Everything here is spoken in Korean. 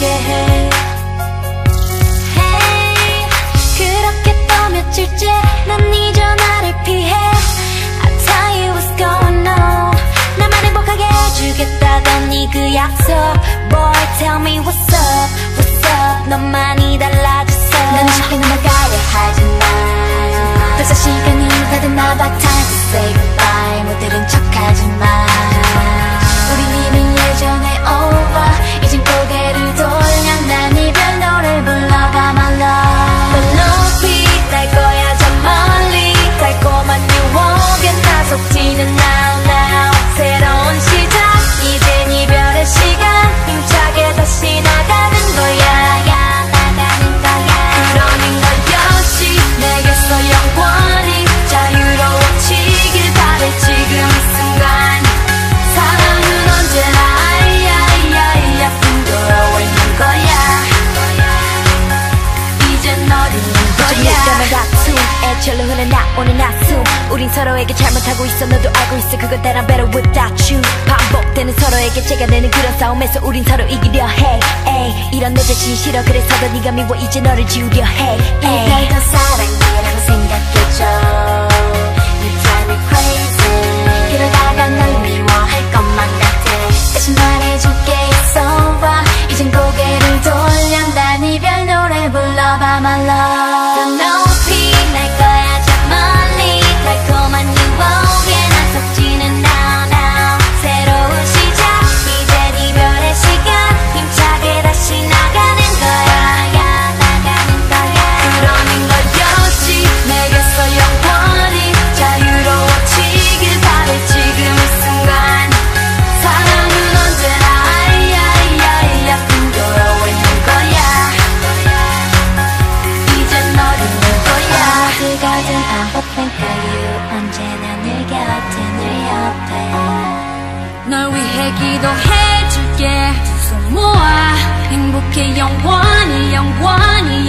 지게 해. Hey 그렇게 또 며칠째 난 네 전화를 피해. I tell you what's going on 나만 행복하게 해주겠다던 네그 약속. Boy tell me what's up what's up? 너 많이 달라졌어. 난 쉽게 넘어가려 하지만. 벌써 시간이 다 됐나 봐 Time to say goodbye. 못 들은 척하지마 오는 나숨 우린 서로에게 잘못하고 있어. 너도 알고 있어. 그건 따라 better without you. 반복되는 서로에게 제가 내는 그런 싸움에서 우린 서로 이기려 해. 에이, 이런 내 자신 싫어. 그래서 더 네가 미워. 이제 너를 지우려 해. 에이. 사랑이라고 생각해 널 위해 기도해줄게. 두 손 모아 행복해 영원히 영원히 영원히